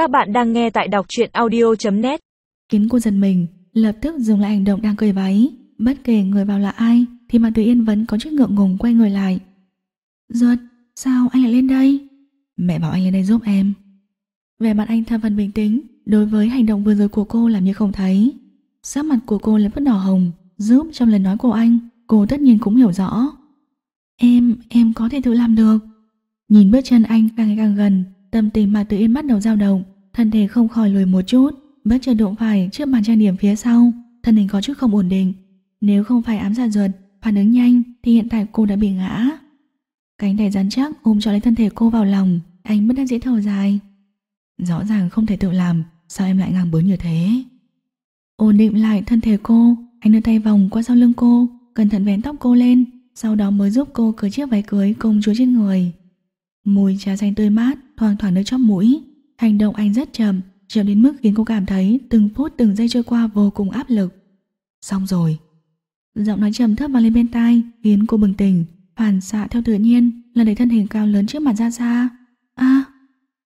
Các bạn đang nghe tại đọc truyện audio.net Khiến cô giật mình, lập tức dừng lại hành động đang cười váy. Bất kể người vào là ai, thì Mạc Tử Yên vẫn có chút ngượng ngùng quay người lại. Duật, sao anh lại lên đây? Mẹ bảo anh lên đây giúp em. Vẻ mặt anh thập phần bình tĩnh, đối với hành động vừa rồi của cô làm như không thấy. Sắc mặt của cô lập tức đỏ hồng, giúp trong lời nói của anh, cô tất nhiên cũng hiểu rõ. Em, em có thể tự làm được. Nhìn bước chân anh càng ngày càng gần, tâm tình mà tự Yên bắt đầu dao động, thân thể không khỏi lùi một chút, bất chợt đụng phải trước bàn trang điểm phía sau, thân hình có chút không ổn định. Nếu không phải ám giả ruột, phản ứng nhanh thì hiện tại cô đã bị ngã. Cánh tay rắn chắc ôm cho lấy thân thể cô vào lòng, anh bất đắc dĩ thở dài. Rõ ràng không thể tự làm, sao em lại ngang bướng như thế? Ổn định lại thân thể cô, anh đưa tay vòng qua sau lưng cô, cẩn thận vén tóc cô lên, sau đó mới giúp cô cởi chiếc váy cưới công chúa trên người. Mùi trà xanh tươi mát thoang thoảng nơi chóp mũi, hành động anh rất chậm, chậm đến mức khiến cô cảm thấy từng phút từng giây trôi qua vô cùng áp lực. Xong rồi. Giọng nói trầm thấp vang lên bên tai, khiến cô bừng tỉnh, phản xạ theo tự nhiên là đẩy thân hình cao lớn trước mặt ra xa. A,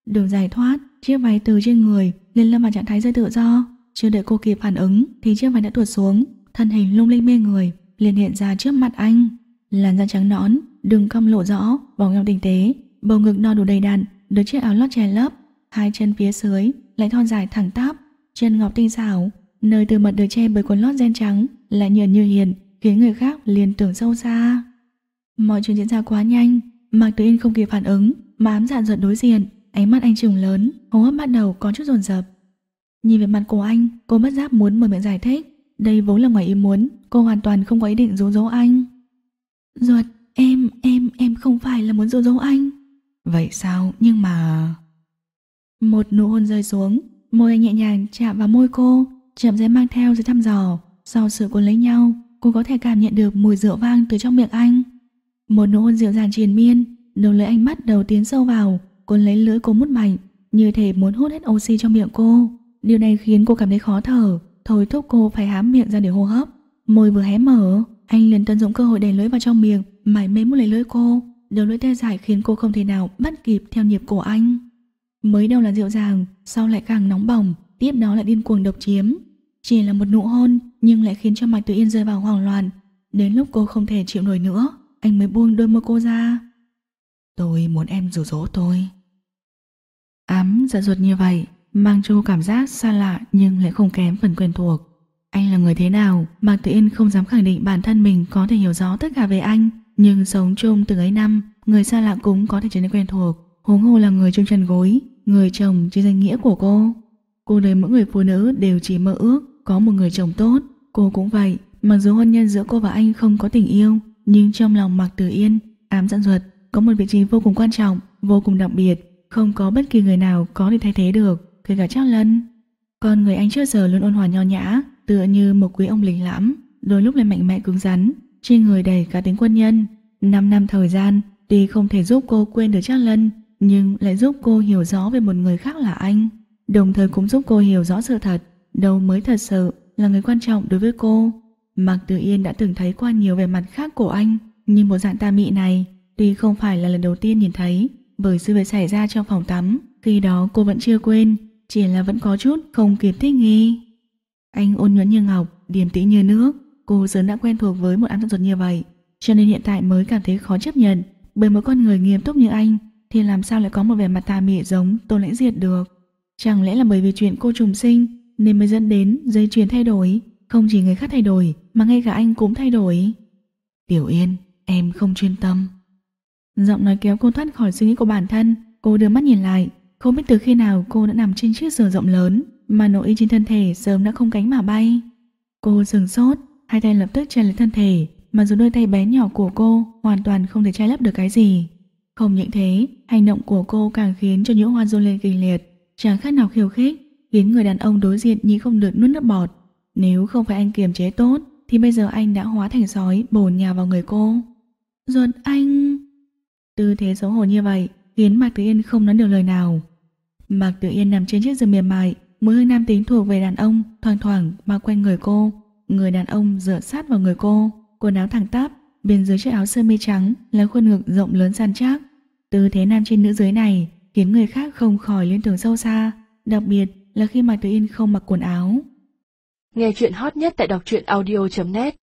đường giải thoát, chiếc váy từ trên người lên lâm vào trạng thái rơi tự do, chưa đợi cô kịp phản ứng thì chiếc váy đã tuột xuống, thân hình lung linh mê người liền hiện ra trước mặt anh. Làn da trắng nõn, đường cong lộ rõ, vòng eo tinh tế, bầu ngực no đủ đầy đặn, được chiếc áo lót che lấp, hai chân phía dưới lại thon dài thẳng tắp, chân ngọc tinh xảo, nơi từ mật được che bởi quần lót ren trắng lại nhợn như hiền, khiến người khác liền tưởng sâu xa. Mọi chuyện diễn ra quá nhanh, Mạc Tử Yên không kịp phản ứng, mà ám dạn giật đối diện, ánh mắt anh trừng lớn, hô hấp bắt đầu có chút dồn dập. Nhìn về mặt của anh, cô bất giác muốn mở miệng giải thích, đây vốn là ngoài ý muốn, cô hoàn toàn không có ý định dỗ dỗ anh. Ruột, em, em, em không phải là muốn dỗ dỗ anh. Vậy sao, nhưng mà... Một nụ hôn rơi xuống, môi anh nhẹ nhàng chạm vào môi cô, chậm rãi mang theo dưới thăm dò. Sau sự cuốn lấy nhau, cô có thể cảm nhận được mùi rượu vang từ trong miệng anh. Một nụ hôn dịu dàng triền miên, đầu lưỡi anh bắt đầu tiến sâu vào, cuốn lấy lưỡi cô mút mạnh, như thể muốn hút hết oxy trong miệng cô. Điều này khiến cô cảm thấy khó thở, thôi thúc cô phải hám miệng ra để hô hấp. Môi vừa hé mở, anh liền tận dụng cơ hội đẩy lưỡi vào trong miệng, mải mê mút lấy lưỡi cô. Đầu lưỡi tê dại khiến cô không thể nào bắt kịp theo nhịp của anh. Mới đầu là dịu dàng, sau lại càng nóng bỏng, tiếp đó lại điên cuồng độc chiếm. Chỉ là một nụ hôn nhưng lại khiến cho Mạch Tử Yên rơi vào hoảng loạn. Đến lúc cô không thể chịu nổi nữa, anh mới buông đôi môi cô ra. Tôi muốn em rủ rỗ tôi. Ám dạ ruột như vậy, mang cho cảm giác xa lạ nhưng lại không kém phần quen thuộc. Anh là người thế nào, Mạc Tử Yên không dám khẳng định bản thân mình có thể hiểu rõ tất cả về anh, nhưng sống chung từng ấy năm, người xa lạ cũng có thể trở nên quen thuộc. Huống hồ là người chung chân gối, người chồng trên danh nghĩa của cô. Cô đời mỗi người phụ nữ đều chỉ mơ ước có một người chồng tốt. Cô cũng vậy, mặc dù hôn nhân giữa cô và anh không có tình yêu, nhưng trong lòng Mạc Tử Yên, ám dặn ruột, có một vị trí vô cùng quan trọng, vô cùng đặc biệt, không có bất kỳ người nào có thể thay thế được, kể cả Trác Lân. Còn người anh trước giờ luôn ôn hòa nho nhã, tựa như một quý ông lính lãm, đôi lúc lại mạnh mẽ cứng rắn, trên người đầy cả tính quân nhân. Năm năm thời gian, tuy không thể giúp cô quên được Trác Lân, nhưng lại giúp cô hiểu rõ về một người khác là anh, đồng thời cũng giúp cô hiểu rõ sự thật, đâu mới thật sự là người quan trọng đối với cô. Mạc Tử Yên đã từng thấy qua nhiều về mặt khác của anh, nhưng bộ dạng ta mị này tuy không phải là lần đầu tiên nhìn thấy, bởi sự việc xảy ra trong phòng tắm, khi đó cô vẫn chưa quên, chỉ là vẫn có chút không kịp thích nghi. Anh ôn nhuận như ngọc, điềm tĩnh như nước, cô sớm đã quen thuộc với một ám ruột như vậy, cho nên hiện tại mới cảm thấy khó chấp nhận, bởi một con người nghiêm túc như anh thì làm sao lại có một vẻ mặt tà mị giống Tôn Lãnh Diệt được? Chẳng lẽ là bởi vì chuyện cô trùng sinh nên mới dẫn đến dây chuyền thay đổi, không chỉ người khác thay đổi mà ngay cả anh cũng thay đổi. Tiểu Yên, em không chuyên tâm. Giọng nói kéo cô thoát khỏi suy nghĩ của bản thân, cô đưa mắt nhìn lại, không biết từ khi nào cô đã nằm trên chiếc giường rộng lớn mà nội y trên thân thể sớm đã không cánh mà bay. Cô sừng sốt, hai tay lập tức che lấy thân thể, mà dù đôi tay bé nhỏ của cô hoàn toàn không thể che lấp được cái gì. Không những thế, hành động của cô càng khiến cho nhũ hoa run lên kinh liệt, chẳng khác nào khiêu khích, khiến người đàn ông đối diện nhí không được nuốt nước bọt. Nếu không phải anh kiềm chế tốt, thì bây giờ anh đã hóa thành sói bồn nhà vào người cô. Ruột anh... Tư thế xấu hổ như vậy khiến Mạc Tử Yên không nói được lời nào. Mạc Tử Yên nằm trên chiếc giường mềm mại, mùi hương nam tính thuộc về đàn ông thoang thoảng bao quanh người cô. Người đàn ông dựa sát vào người cô, quần áo thẳng tắp, bên dưới chiếc áo sơ mi trắng là khuôn ngực rộng lớn săn chắc. Tư thế nam trên nữ dưới này khiến người khác không khỏi liên tưởng sâu xa. đặc biệt là khi Mạc Tử Yên không mặc quần áo. Nghe chuyện hot nhất tại đọc truyện audio.net